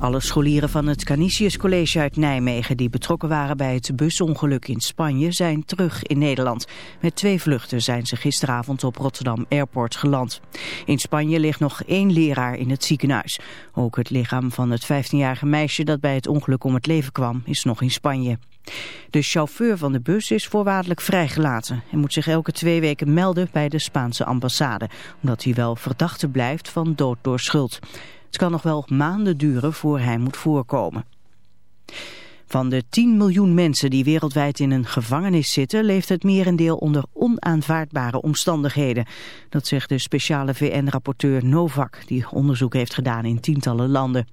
Alle scholieren van het Canisius College uit Nijmegen... die betrokken waren bij het busongeluk in Spanje... zijn terug in Nederland. Met twee vluchten zijn ze gisteravond op Rotterdam Airport geland. In Spanje ligt nog één leraar in het ziekenhuis. Ook het lichaam van het 15-jarige meisje... dat bij het ongeluk om het leven kwam, is nog in Spanje. De chauffeur van de bus is voorwaardelijk vrijgelaten. Hij moet zich elke twee weken melden bij de Spaanse ambassade, omdat hij wel verdachte blijft van dood door schuld. Het kan nog wel maanden duren voor hij moet voorkomen. Van de 10 miljoen mensen die wereldwijd in een gevangenis zitten... leeft het merendeel onder onaanvaardbare omstandigheden. Dat zegt de speciale VN-rapporteur Novak... die onderzoek heeft gedaan in tientallen landen.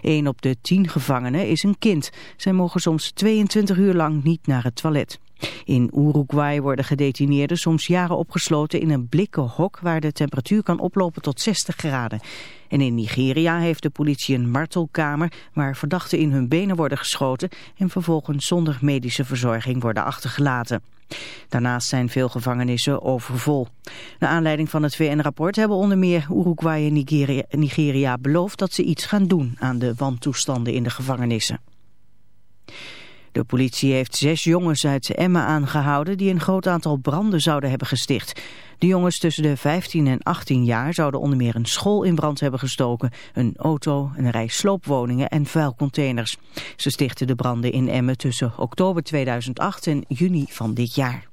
Een op de 10 gevangenen is een kind. Zij mogen soms 22 uur lang niet naar het toilet. In Uruguay worden gedetineerden soms jaren opgesloten in een blikken hok waar de temperatuur kan oplopen tot 60 graden. En in Nigeria heeft de politie een martelkamer waar verdachten in hun benen worden geschoten en vervolgens zonder medische verzorging worden achtergelaten. Daarnaast zijn veel gevangenissen overvol. Naar aanleiding van het VN-rapport hebben onder meer Uruguay en Nigeria, Nigeria beloofd dat ze iets gaan doen aan de wantoestanden in de gevangenissen. De politie heeft zes jongens uit Emma aangehouden die een groot aantal branden zouden hebben gesticht. De jongens tussen de 15 en 18 jaar zouden onder meer een school in brand hebben gestoken, een auto, een rij sloopwoningen en vuilcontainers. Ze stichten de branden in Emmen tussen oktober 2008 en juni van dit jaar.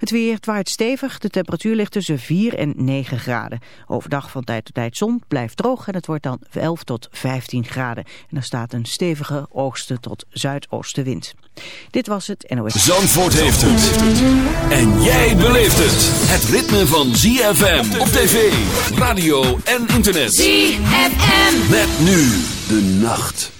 Het weer waait stevig, de temperatuur ligt tussen 4 en 9 graden. Overdag van tijd tot tijd zon, blijft droog en het wordt dan 11 tot 15 graden. En er staat een stevige oosten tot zuidoostenwind. Dit was het NOS. Zandvoort heeft het. En jij beleeft het. Het ritme van ZFM op tv, radio en internet. ZFM. Met nu de nacht.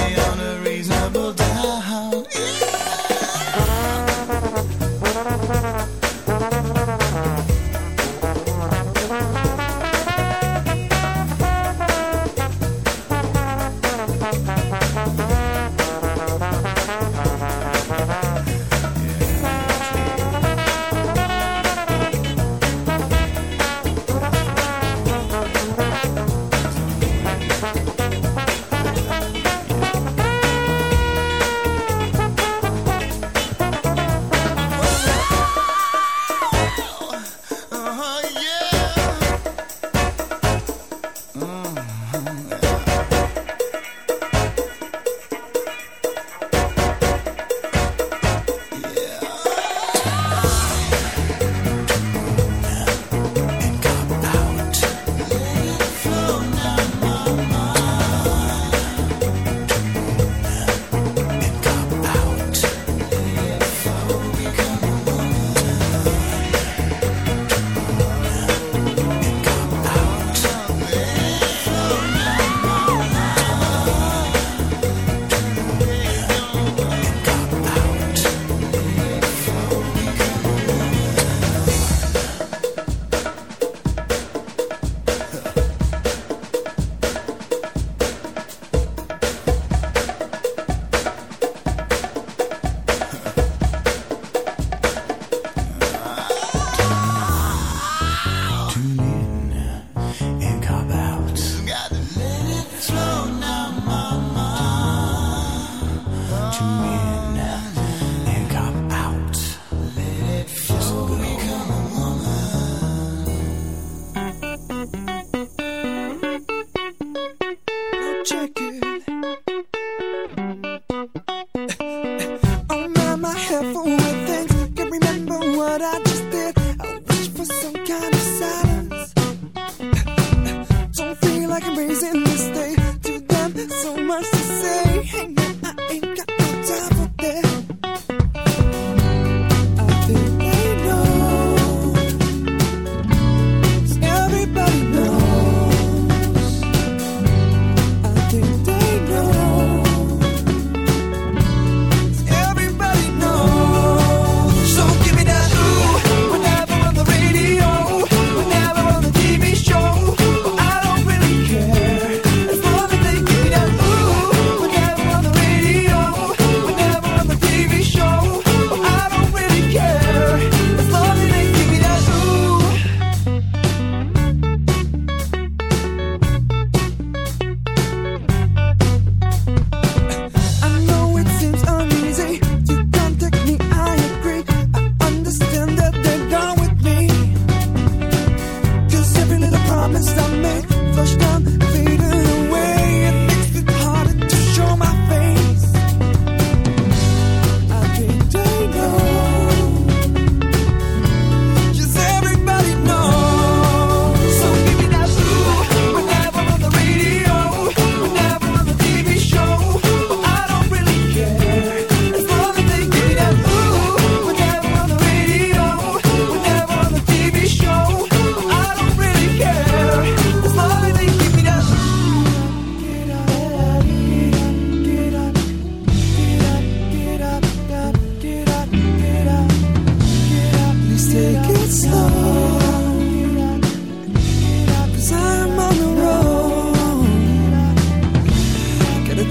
I do?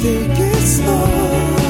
take it slow.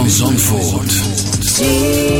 Van Zandvoort.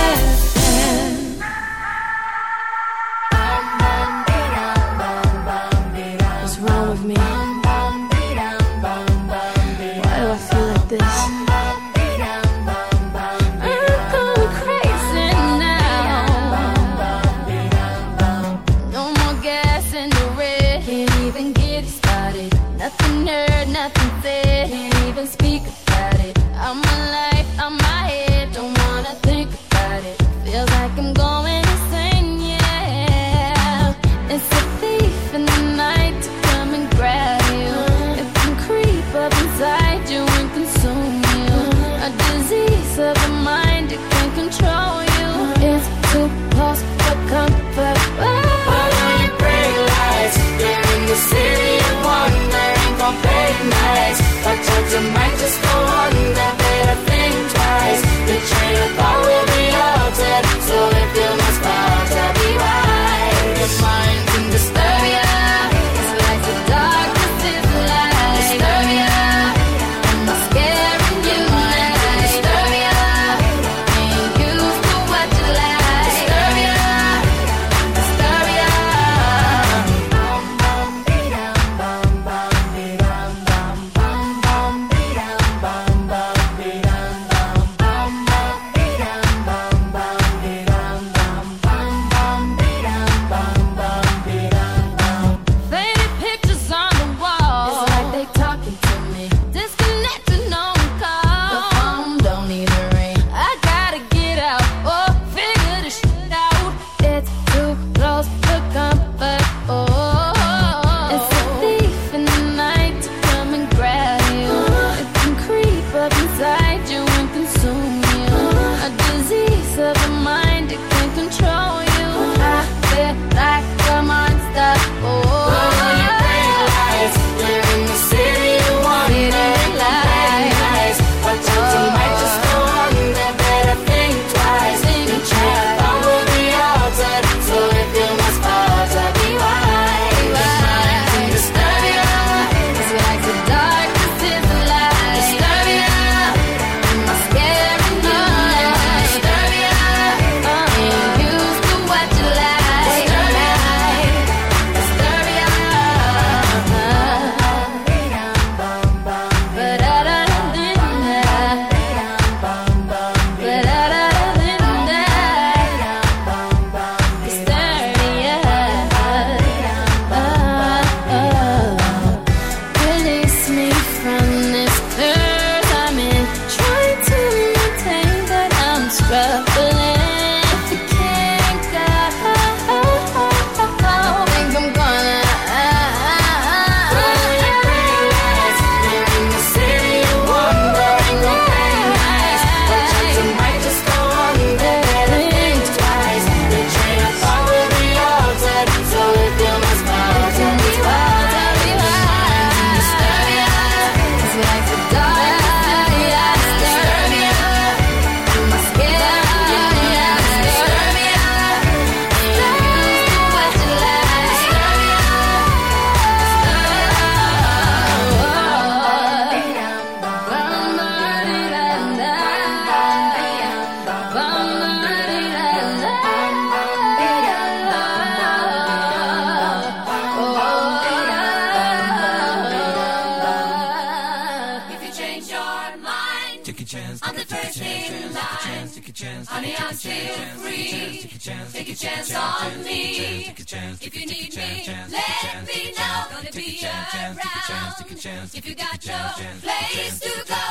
chance. If you got your place to go.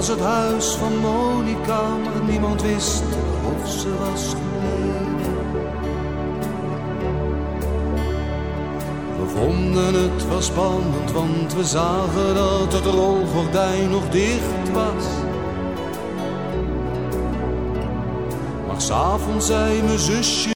Was het huis van Monica, maar niemand wist of ze was gebleven. We vonden het wel spannend, want we zagen dat het rolgordijn nog dicht was. Maar s'avonds zei mijn zusje.